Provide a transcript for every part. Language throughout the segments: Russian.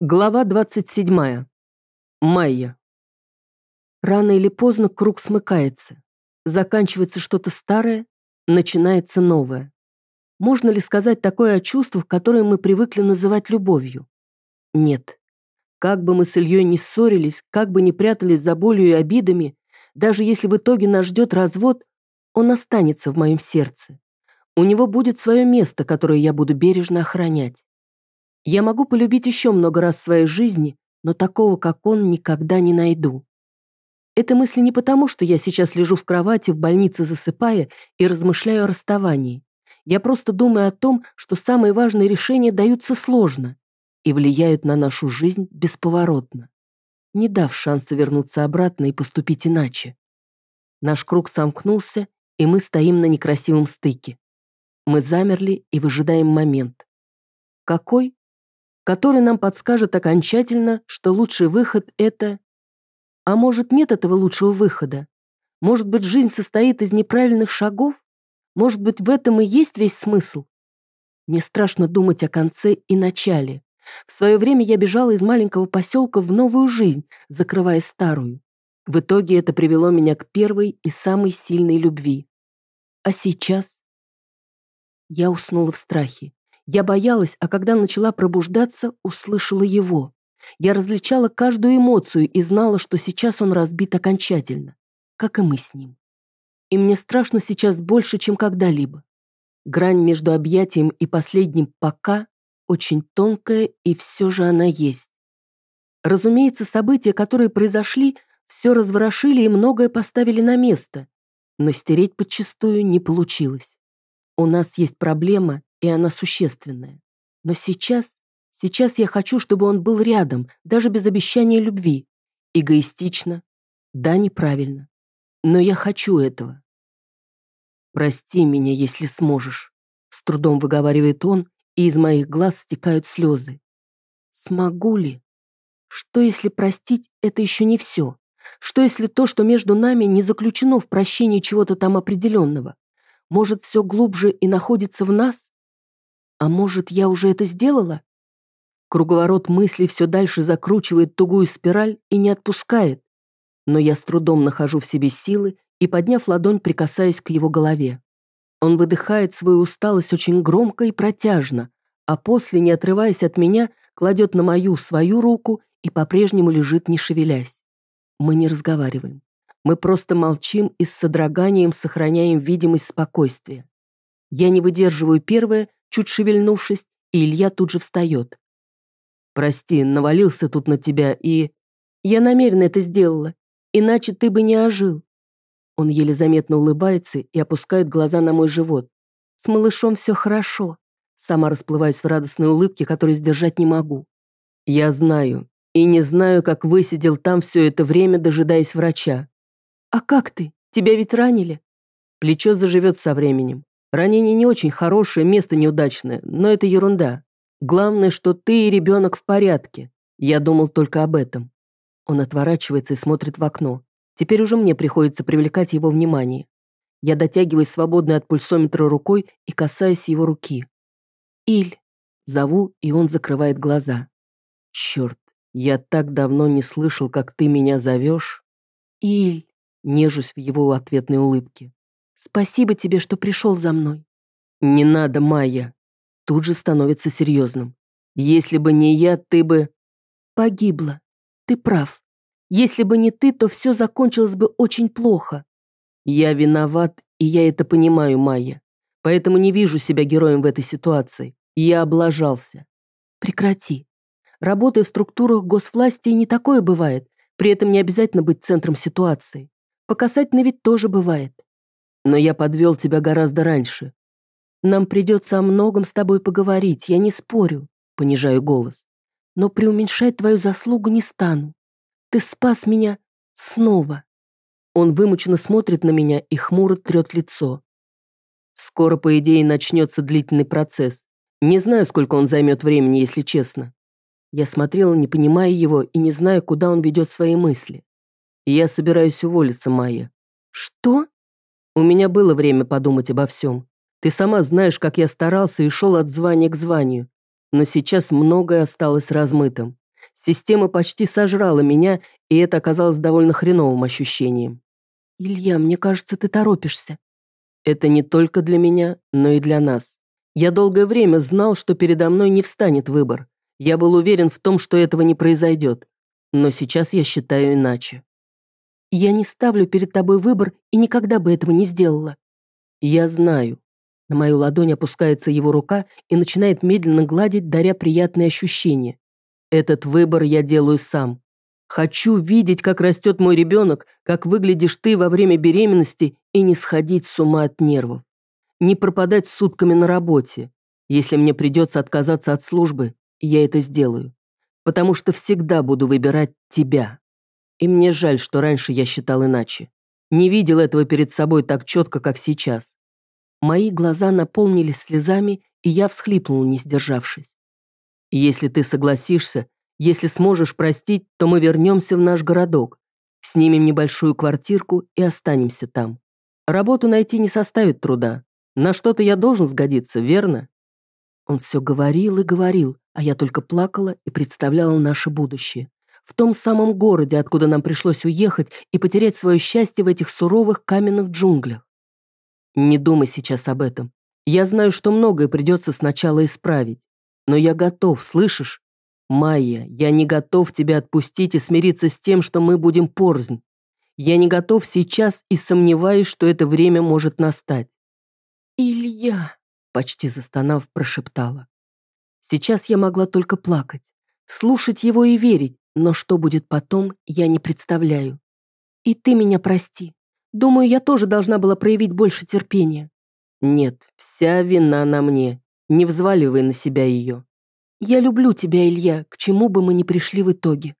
Глава 27. Майя. Рано или поздно круг смыкается. Заканчивается что-то старое, начинается новое. Можно ли сказать такое о чувствах, которые мы привыкли называть любовью? Нет. Как бы мы с Ильей не ссорились, как бы не прятались за болью и обидами, даже если в итоге нас ждет развод, он останется в моем сердце. У него будет свое место, которое я буду бережно охранять. Я могу полюбить еще много раз в своей жизни, но такого, как он, никогда не найду. Эта мысль не потому, что я сейчас лежу в кровати в больнице засыпая и размышляю о расставании. Я просто думаю о том, что самые важные решения даются сложно и влияют на нашу жизнь бесповоротно, не дав шанса вернуться обратно и поступить иначе. Наш круг сомкнулся, и мы стоим на некрасивом стыке. Мы замерли и выжидаем момент. Какой? Который нам подскажет окончательно, что лучший выход – это... А может, нет этого лучшего выхода? Может быть, жизнь состоит из неправильных шагов? Может быть, в этом и есть весь смысл? Мне страшно думать о конце и начале. В свое время я бежала из маленького поселка в новую жизнь, закрывая старую. В итоге это привело меня к первой и самой сильной любви. А сейчас? Я уснула в страхе. Я боялась, а когда начала пробуждаться, услышала его. Я различала каждую эмоцию и знала, что сейчас он разбит окончательно, как и мы с ним. И мне страшно сейчас больше, чем когда-либо. Грань между объятием и последним «пока» очень тонкая, и все же она есть. Разумеется, события, которые произошли, все разворошили и многое поставили на место, но стереть подчистую не получилось. У нас есть проблема, и она существенная. Но сейчас, сейчас я хочу, чтобы он был рядом, даже без обещания любви. Эгоистично. Да, неправильно. Но я хочу этого. «Прости меня, если сможешь», — с трудом выговаривает он, и из моих глаз стекают слезы. «Смогу ли? Что, если простить — это еще не все? Что, если то, что между нами, не заключено в прощении чего-то там определенного? Может, все глубже и находится в нас? А может, я уже это сделала? Круговорот мыслей все дальше закручивает тугую спираль и не отпускает. Но я с трудом нахожу в себе силы и, подняв ладонь, прикасаюсь к его голове. Он выдыхает свою усталость очень громко и протяжно, а после, не отрываясь от меня, кладет на мою свою руку и по-прежнему лежит, не шевелясь. Мы не разговариваем. Мы просто молчим и с содроганием сохраняем видимость спокойствия. Я не выдерживаю первое чуть шевельнувшись, и Илья тут же встает. «Прости, навалился тут на тебя и...» «Я намеренно это сделала, иначе ты бы не ожил». Он еле заметно улыбается и опускает глаза на мой живот. «С малышом все хорошо». Сама расплываюсь в радостной улыбке, которую сдержать не могу. «Я знаю. И не знаю, как высидел там все это время, дожидаясь врача». «А как ты? Тебя ведь ранили?» Плечо заживет со временем. Ранение не очень хорошее, место неудачное, но это ерунда. Главное, что ты и ребенок в порядке. Я думал только об этом. Он отворачивается и смотрит в окно. Теперь уже мне приходится привлекать его внимание. Я дотягиваюсь свободной от пульсометра рукой и касаюсь его руки. «Иль!» Зову, и он закрывает глаза. «Черт, я так давно не слышал, как ты меня зовешь!» «Иль!» Нежусь в его ответной улыбке. Спасибо тебе, что пришел за мной». «Не надо, Майя». Тут же становится серьезным. «Если бы не я, ты бы...» «Погибла. Ты прав. Если бы не ты, то все закончилось бы очень плохо». «Я виноват, и я это понимаю, Майя. Поэтому не вижу себя героем в этой ситуации. Я облажался». «Прекрати. Работая в структурах госвласти, не такое бывает. При этом не обязательно быть центром ситуации. По касательно ведь тоже бывает. Но я подвел тебя гораздо раньше. Нам придется о многом с тобой поговорить, я не спорю, понижаю голос. Но преуменьшать твою заслугу не стану. Ты спас меня снова. Он вымученно смотрит на меня и хмуро трет лицо. Скоро, по идее, начнется длительный процесс. Не знаю, сколько он займет времени, если честно. Я смотрела, не понимая его и не зная, куда он ведет свои мысли. Я собираюсь уволиться, Майя. Что? У меня было время подумать обо всем. Ты сама знаешь, как я старался и шел от звания к званию. Но сейчас многое осталось размытым. Система почти сожрала меня, и это оказалось довольно хреновым ощущением. «Илья, мне кажется, ты торопишься». Это не только для меня, но и для нас. Я долгое время знал, что передо мной не встанет выбор. Я был уверен в том, что этого не произойдет. Но сейчас я считаю иначе. Я не ставлю перед тобой выбор и никогда бы этого не сделала. Я знаю. На мою ладонь опускается его рука и начинает медленно гладить, даря приятные ощущения. Этот выбор я делаю сам. Хочу видеть, как растет мой ребенок, как выглядишь ты во время беременности и не сходить с ума от нервов. Не пропадать сутками на работе. Если мне придется отказаться от службы, я это сделаю. Потому что всегда буду выбирать тебя. И мне жаль, что раньше я считал иначе. Не видел этого перед собой так четко, как сейчас. Мои глаза наполнились слезами, и я всхлипнул, не сдержавшись. Если ты согласишься, если сможешь простить, то мы вернемся в наш городок, снимем небольшую квартирку и останемся там. Работу найти не составит труда. На что-то я должен сгодиться, верно? Он все говорил и говорил, а я только плакала и представляла наше будущее. В том самом городе, откуда нам пришлось уехать и потерять свое счастье в этих суровых каменных джунглях. Не думай сейчас об этом. Я знаю, что многое придется сначала исправить. Но я готов, слышишь? Майя, я не готов тебя отпустить и смириться с тем, что мы будем порзнь. Я не готов сейчас и сомневаюсь, что это время может настать. «Илья», — почти застонав, прошептала. Сейчас я могла только плакать, слушать его и верить, но что будет потом, я не представляю. И ты меня прости. Думаю, я тоже должна была проявить больше терпения. Нет, вся вина на мне. Не взваливай на себя ее. Я люблю тебя, Илья, к чему бы мы ни пришли в итоге.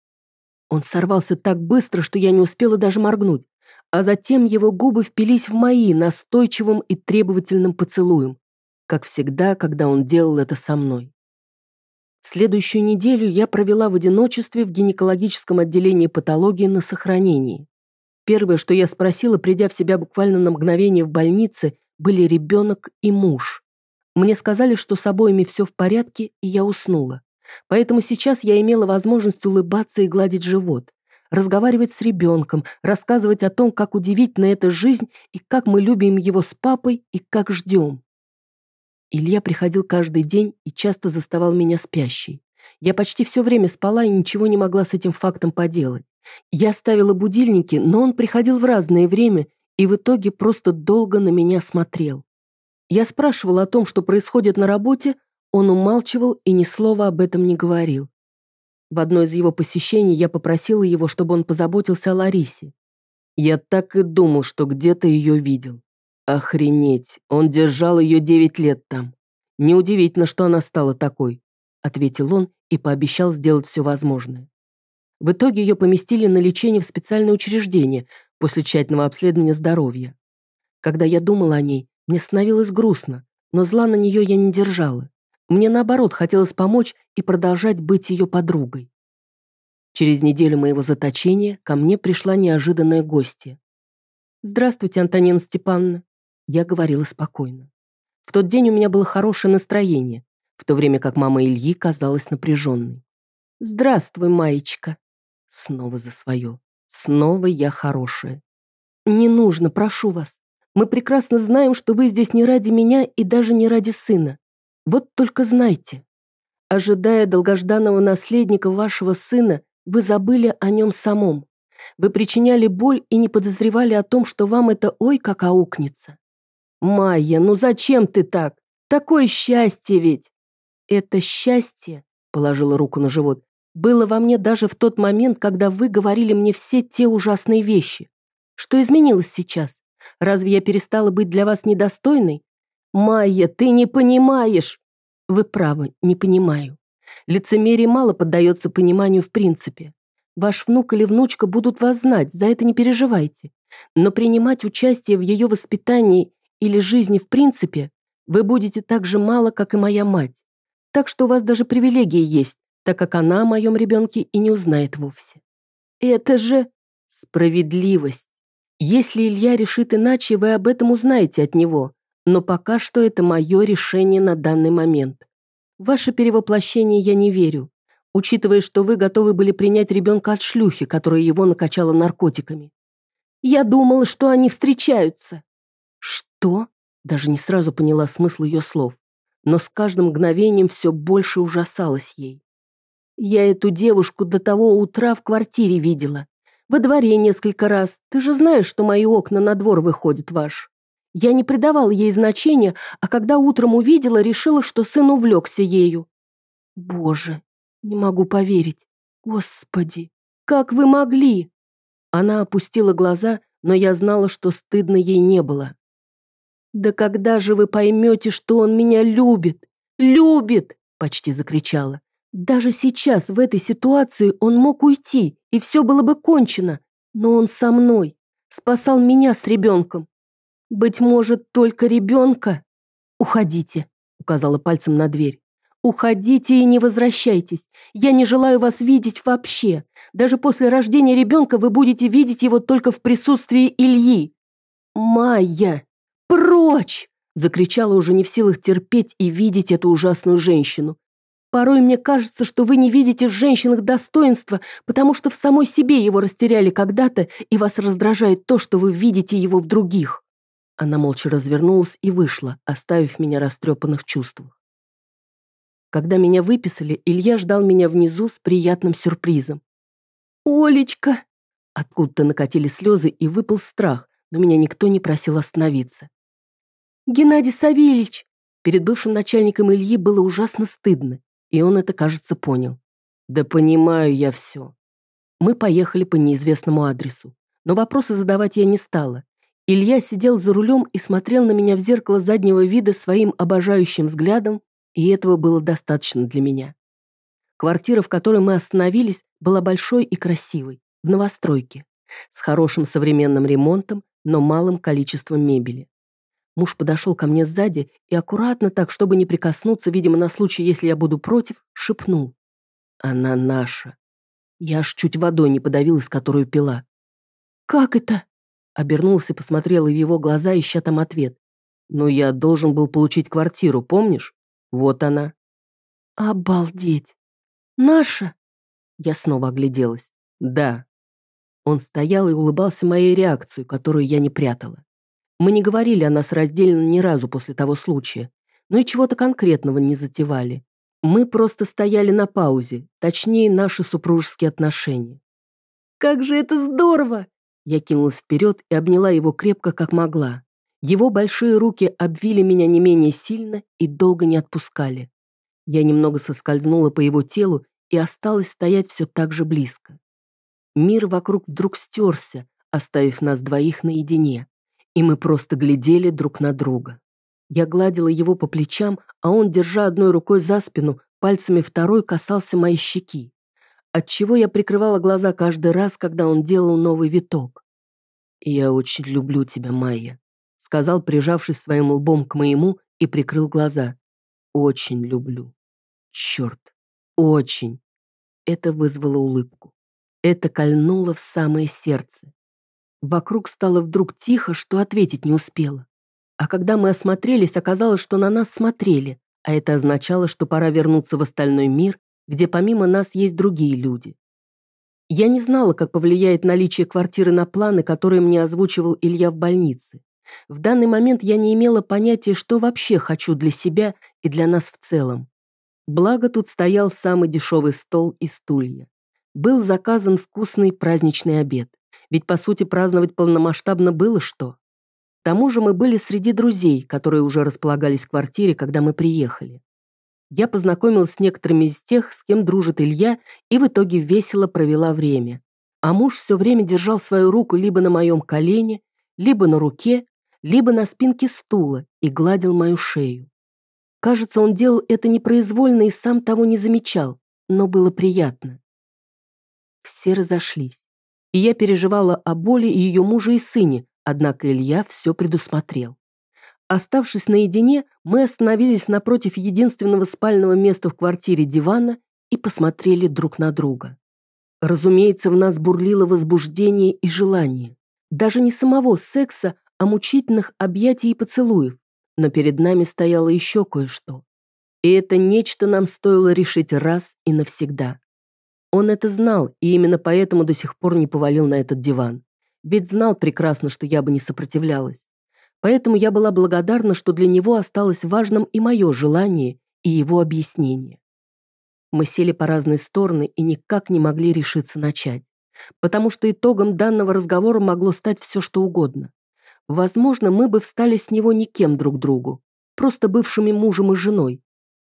Он сорвался так быстро, что я не успела даже моргнуть, а затем его губы впились в мои настойчивым и требовательным поцелуем, как всегда, когда он делал это со мной. Следующую неделю я провела в одиночестве в гинекологическом отделении патологии на сохранении. Первое, что я спросила, придя в себя буквально на мгновение в больнице, были ребенок и муж. Мне сказали, что с обоими все в порядке, и я уснула. Поэтому сейчас я имела возможность улыбаться и гладить живот, разговаривать с ребенком, рассказывать о том, как удивительна эта жизнь и как мы любим его с папой и как ждем. Илья приходил каждый день и часто заставал меня спящей. Я почти все время спала и ничего не могла с этим фактом поделать. Я ставила будильники, но он приходил в разное время и в итоге просто долго на меня смотрел. Я спрашивала о том, что происходит на работе, он умалчивал и ни слова об этом не говорил. В одно из его посещений я попросила его, чтобы он позаботился о Ларисе. Я так и думал, что где-то ее видел. Охренеть, он держал ее девять лет там. Неудивительно, что она стала такой, ответил он и пообещал сделать все возможное. В итоге ее поместили на лечение в специальное учреждение после тщательного обследования здоровья. Когда я думала о ней, мне становилось грустно, но зла на нее я не держала. Мне, наоборот, хотелось помочь и продолжать быть ее подругой. Через неделю моего заточения ко мне пришла неожиданная гостья. «Здравствуйте, Антонина Степановна», — я говорила спокойно. В тот день у меня было хорошее настроение, в то время как мама Ильи казалась напряженной. «Здравствуй, Маечка». Снова за свое. Снова я хорошая. «Не нужно, прошу вас. Мы прекрасно знаем, что вы здесь не ради меня и даже не ради сына. Вот только знайте, ожидая долгожданного наследника вашего сына, вы забыли о нем самом. Вы причиняли боль и не подозревали о том, что вам это ой как аукнется. Майя, ну зачем ты так? Такое счастье ведь! Это счастье, положила руку на живот, было во мне даже в тот момент, когда вы говорили мне все те ужасные вещи. Что изменилось сейчас? Разве я перестала быть для вас недостойной? Майя, ты не понимаешь. Вы правы, не понимаю. Лицемерие мало поддается пониманию в принципе. Ваш внук или внучка будут вас знать, за это не переживайте. Но принимать участие в ее воспитании или жизни в принципе вы будете так же мало, как и моя мать. Так что у вас даже привилегии есть, так как она о моем ребенке и не узнает вовсе. Это же справедливость. Если Илья решит иначе, вы об этом узнаете от него, но пока что это мое решение на данный момент. Ваше перевоплощение я не верю. учитывая, что вы готовы были принять ребенка от шлюхи, которая его накачала наркотиками. Я думала, что они встречаются». «Что?» Даже не сразу поняла смысл ее слов, но с каждым мгновением все больше ужасалась ей. «Я эту девушку до того утра в квартире видела. Во дворе несколько раз. Ты же знаешь, что мои окна на двор выходят ваш. Я не придавала ей значения, а когда утром увидела, решила, что сын увлекся ею. Боже, не могу поверить. Господи, как вы могли? Она опустила глаза, но я знала, что стыдно ей не было. «Да когда же вы поймете, что он меня любит? Любит!» – почти закричала. «Даже сейчас, в этой ситуации, он мог уйти, и все было бы кончено. Но он со мной, спасал меня с ребенком. Быть может, только ребенка? Уходите», – указала пальцем на дверь. «Уходите и не возвращайтесь. Я не желаю вас видеть вообще. Даже после рождения ребенка вы будете видеть его только в присутствии Ильи». «Майя!» «Прочь!» – закричала уже не в силах терпеть и видеть эту ужасную женщину. «Порой мне кажется, что вы не видите в женщинах достоинства, потому что в самой себе его растеряли когда-то, и вас раздражает то, что вы видите его в других». Она молча развернулась и вышла, оставив меня растрепанных чувствах. Когда меня выписали, Илья ждал меня внизу с приятным сюрпризом. «Олечка!» Откуда-то накатили слезы и выпал страх, но меня никто не просил остановиться. «Геннадий Савельич!» Перед бывшим начальником Ильи было ужасно стыдно, и он это, кажется, понял. «Да понимаю я все». Мы поехали по неизвестному адресу, но вопросы задавать я не стала. Илья сидел за рулем и смотрел на меня в зеркало заднего вида своим обожающим взглядом, и этого было достаточно для меня. Квартира, в которой мы остановились, была большой и красивой, в новостройке, с хорошим современным ремонтом, но малым количеством мебели. Муж подошел ко мне сзади и аккуратно так, чтобы не прикоснуться, видимо, на случай, если я буду против, шепнул. «Она наша». Я аж чуть водой не подавилась, которую пила. «Как это?» Обернулся, посмотрела в его глаза, ища там ответ. «Ну, я должен был получить квартиру, помнишь? Вот она». «Обалдеть! Наша?» Я снова огляделась. «Да». Он стоял и улыбался моей реакции, которую я не прятала. Мы не говорили о нас раздельно ни разу после того случая, но и чего-то конкретного не затевали. Мы просто стояли на паузе, точнее, наши супружеские отношения. «Как же это здорово!» Я кинулась вперед и обняла его крепко, как могла. Его большие руки обвили меня не менее сильно и долго не отпускали. Я немного соскользнула по его телу и осталась стоять все так же близко. Мир вокруг вдруг стерся, оставив нас двоих наедине и мы просто глядели друг на друга. Я гладила его по плечам, а он, держа одной рукой за спину, пальцами второй касался моей щеки, отчего я прикрывала глаза каждый раз, когда он делал новый виток. «Я очень люблю тебя, Майя», — сказал, прижавшись своим лбом к моему и прикрыл глаза. «Очень люблю. Черт, очень». Это вызвало улыбку. Это кольнуло в самое сердце. Вокруг стало вдруг тихо, что ответить не успела. А когда мы осмотрелись, оказалось, что на нас смотрели, а это означало, что пора вернуться в остальной мир, где помимо нас есть другие люди. Я не знала, как повлияет наличие квартиры на планы, которые мне озвучивал Илья в больнице. В данный момент я не имела понятия, что вообще хочу для себя и для нас в целом. Благо тут стоял самый дешевый стол и стулья. Был заказан вкусный праздничный обед. Ведь, по сути, праздновать полномасштабно было что. К тому же мы были среди друзей, которые уже располагались в квартире, когда мы приехали. Я познакомилась с некоторыми из тех, с кем дружит Илья, и в итоге весело провела время. А муж все время держал свою руку либо на моем колене, либо на руке, либо на спинке стула и гладил мою шею. Кажется, он делал это непроизвольно и сам того не замечал, но было приятно. Все разошлись и я переживала о боли ее мужа и сыне, однако Илья все предусмотрел. Оставшись наедине, мы остановились напротив единственного спального места в квартире дивана и посмотрели друг на друга. Разумеется, в нас бурлило возбуждение и желание. Даже не самого секса, а мучительных объятий и поцелуев. Но перед нами стояло еще кое-что. И это нечто нам стоило решить раз и навсегда. Он это знал, и именно поэтому до сих пор не повалил на этот диван. Ведь знал прекрасно, что я бы не сопротивлялась. Поэтому я была благодарна, что для него осталось важным и мое желание, и его объяснение. Мы сели по разные стороны и никак не могли решиться начать. Потому что итогом данного разговора могло стать все, что угодно. Возможно, мы бы встали с него никем друг другу, просто бывшими мужем и женой.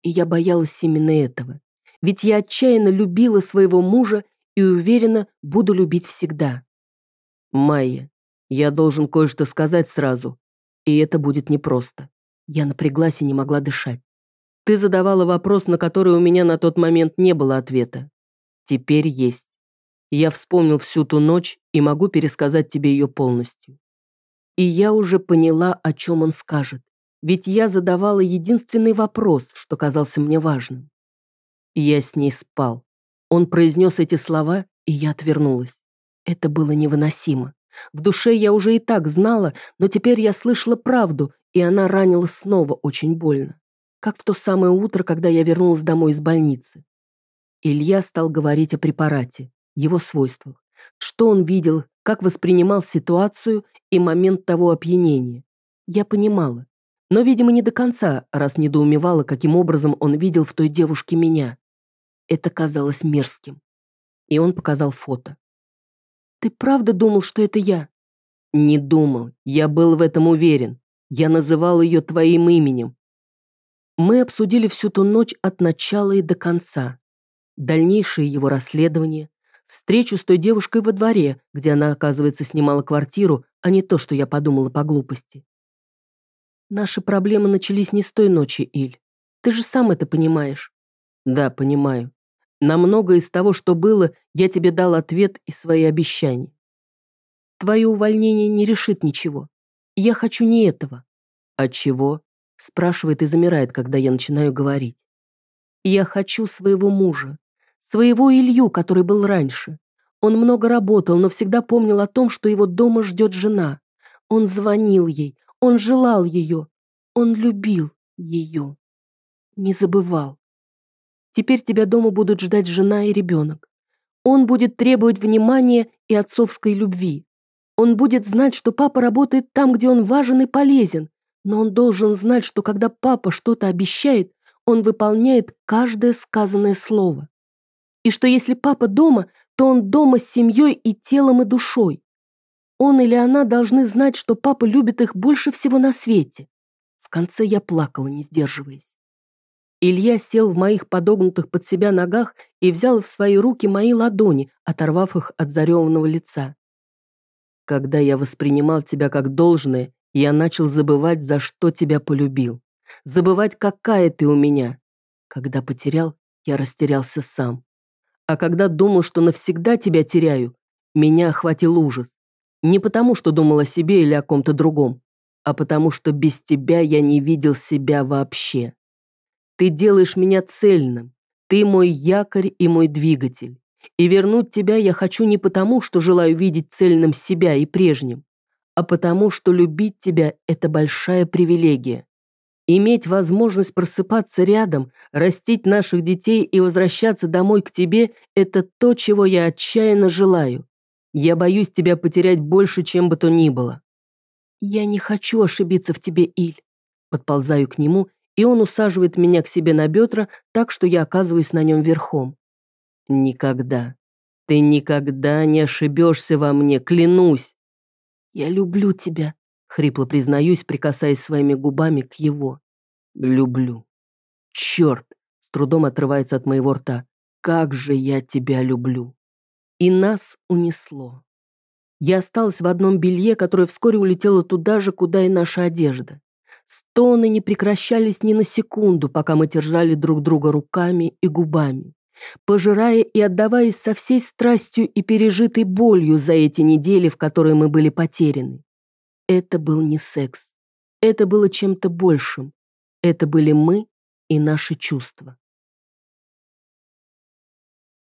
И я боялась именно этого. Ведь я отчаянно любила своего мужа и уверена, буду любить всегда. Майя, я должен кое-что сказать сразу, и это будет непросто. Я напряглась и не могла дышать. Ты задавала вопрос, на который у меня на тот момент не было ответа. Теперь есть. Я вспомнил всю ту ночь и могу пересказать тебе ее полностью. И я уже поняла, о чем он скажет. Ведь я задавала единственный вопрос, что казался мне важным. Я с ней спал. Он произнес эти слова, и я отвернулась. Это было невыносимо. В душе я уже и так знала, но теперь я слышала правду, и она ранила снова очень больно. Как в то самое утро, когда я вернулась домой из больницы. Илья стал говорить о препарате, его свойствах, что он видел, как воспринимал ситуацию и момент того опьянения. Я понимала, но, видимо, не до конца, раз недоумевала, каким образом он видел в той девушке меня. Это казалось мерзким. И он показал фото. «Ты правда думал, что это я?» «Не думал. Я был в этом уверен. Я называл ее твоим именем». Мы обсудили всю ту ночь от начала и до конца. Дальнейшее его расследование, встречу с той девушкой во дворе, где она, оказывается, снимала квартиру, а не то, что я подумала по глупости. Наши проблемы начались не с той ночи, Иль. Ты же сам это понимаешь. Да, понимаю. На многое из того, что было, я тебе дал ответ и свои обещания. Твое увольнение не решит ничего. Я хочу не этого. А чего? Спрашивает и замирает, когда я начинаю говорить. Я хочу своего мужа. Своего Илью, который был раньше. Он много работал, но всегда помнил о том, что его дома ждет жена. Он звонил ей, он желал ее, он любил ее. Не забывал. Теперь тебя дома будут ждать жена и ребенок. Он будет требовать внимания и отцовской любви. Он будет знать, что папа работает там, где он важен и полезен, но он должен знать, что когда папа что-то обещает, он выполняет каждое сказанное слово и что если папа дома, то он дома с семьей и телом, и душой. Он или она должны знать, что папа любит их больше всего на свете. В конце я плакала, не сдерживаясь. Илья сел в моих подогнутых под себя ногах и взял в свои руки мои ладони, оторвав их от зареванного лица. Когда я воспринимал тебя как должное, я начал забывать, за что тебя полюбил. Забывать, какая ты у меня. Когда потерял, я растерялся сам. А когда думал, что навсегда тебя теряю, меня охватил ужас. Не потому, что думал о себе или о ком-то другом, а потому, что без тебя я не видел себя вообще. Ты делаешь меня цельным. Ты мой якорь и мой двигатель. И вернуть тебя я хочу не потому, что желаю видеть цельным себя и прежним, а потому, что любить тебя – это большая привилегия. Иметь возможность просыпаться рядом, растить наших детей и возвращаться домой к тебе – это то, чего я отчаянно желаю. Я боюсь тебя потерять больше, чем бы то ни было. Я не хочу ошибиться в тебе, Иль. Подползаю к нему, и он усаживает меня к себе на бедра, так что я оказываюсь на нем верхом. Никогда. Ты никогда не ошибешься во мне, клянусь. Я люблю тебя, Хрипло признаюсь, прикасаясь своими губами к его. Люблю. Черт! С трудом отрывается от моего рта. Как же я тебя люблю. И нас унесло. Я осталась в одном белье, которое вскоре улетело туда же, куда и наша одежда. Стоны не прекращались ни на секунду, пока мы терзали друг друга руками и губами, пожирая и отдаваясь со всей страстью и пережитой болью за эти недели, в которые мы были потеряны. Это был не секс. Это было чем-то большим. Это были мы и наши чувства.